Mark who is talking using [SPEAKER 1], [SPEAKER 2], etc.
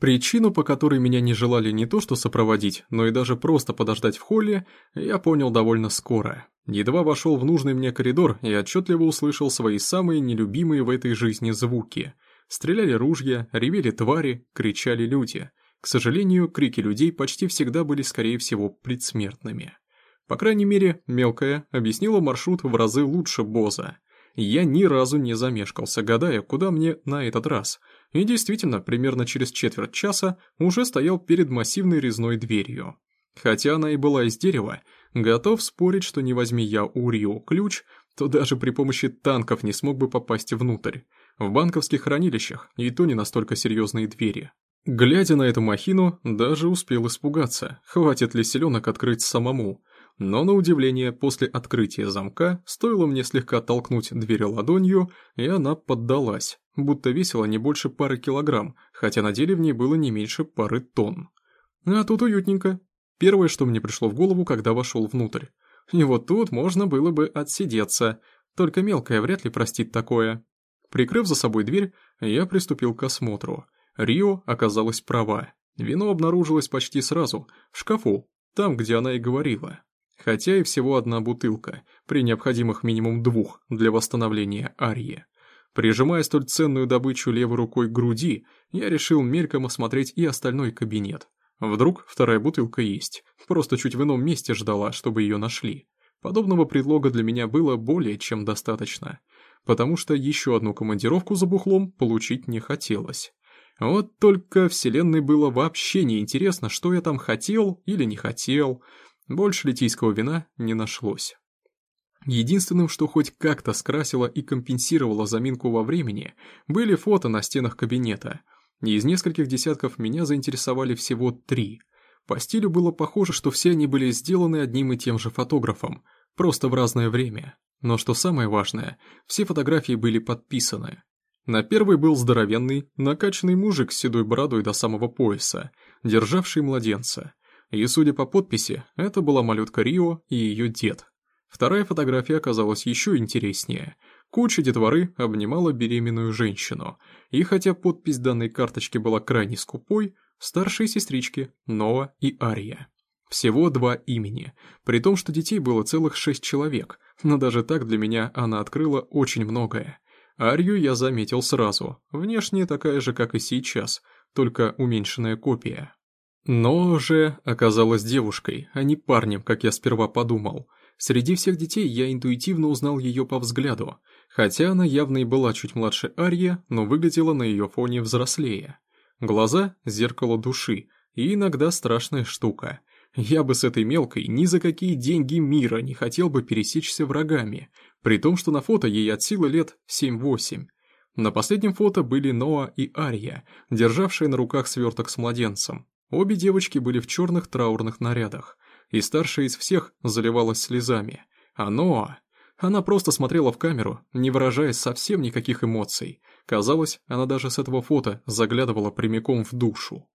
[SPEAKER 1] Причину, по которой меня не желали не то что сопроводить, но и даже просто подождать в холле, я понял довольно скоро. Едва вошел в нужный мне коридор и отчетливо услышал свои самые нелюбимые в этой жизни звуки. Стреляли ружья, ревели твари, кричали люди. К сожалению, крики людей почти всегда были, скорее всего, предсмертными. По крайней мере, мелкая объяснила маршрут в разы лучше Боза. Я ни разу не замешкался, гадая, куда мне на этот раз. И действительно, примерно через четверть часа уже стоял перед массивной резной дверью. Хотя она и была из дерева, готов спорить, что не возьми я у Рио ключ, то даже при помощи танков не смог бы попасть внутрь. В банковских хранилищах и то не настолько серьезные двери. Глядя на эту махину, даже успел испугаться, хватит ли селенок открыть самому. Но на удивление, после открытия замка, стоило мне слегка толкнуть дверь ладонью, и она поддалась, будто весила не больше пары килограмм, хотя на деле в ней было не меньше пары тонн. А тут уютненько. Первое, что мне пришло в голову, когда вошел внутрь. И вот тут можно было бы отсидеться, только мелкая вряд ли простит такое. Прикрыв за собой дверь, я приступил к осмотру. Рио оказалась права. Вино обнаружилось почти сразу, в шкафу, там, где она и говорила хотя и всего одна бутылка, при необходимых минимум двух для восстановления арии. Прижимая столь ценную добычу левой рукой к груди, я решил мельком осмотреть и остальной кабинет. Вдруг вторая бутылка есть, просто чуть в ином месте ждала, чтобы ее нашли. Подобного предлога для меня было более чем достаточно, потому что еще одну командировку за бухлом получить не хотелось. Вот только вселенной было вообще не интересно, что я там хотел или не хотел, больше литийского вина не нашлось. Единственным, что хоть как-то скрасило и компенсировало заминку во времени, были фото на стенах кабинета. Из нескольких десятков меня заинтересовали всего три. По стилю было похоже, что все они были сделаны одним и тем же фотографом, просто в разное время. Но что самое важное, все фотографии были подписаны. На первой был здоровенный, накачанный мужик с седой бородой до самого пояса, державший младенца. И, судя по подписи, это была малютка Рио и ее дед. Вторая фотография оказалась еще интереснее. Куча детворы обнимала беременную женщину, и хотя подпись данной карточки была крайне скупой, старшие сестрички Ноа и Ария. Всего два имени, при том, что детей было целых шесть человек, но даже так для меня она открыла очень многое. Арию я заметил сразу, внешне такая же, как и сейчас, только уменьшенная копия. Но же оказалась девушкой, а не парнем, как я сперва подумал. Среди всех детей я интуитивно узнал ее по взгляду, хотя она явно и была чуть младше Арьи, но выглядела на ее фоне взрослее. Глаза – зеркало души, и иногда страшная штука. Я бы с этой мелкой ни за какие деньги мира не хотел бы пересечься врагами, при том, что на фото ей от силы лет 7-8. На последнем фото были Ноа и Ария, державшие на руках сверток с младенцем. Обе девочки были в черных траурных нарядах, и старшая из всех заливалась слезами. А Ноа... Она просто смотрела в камеру, не выражая совсем никаких эмоций. Казалось, она даже с этого фото заглядывала прямиком в душу.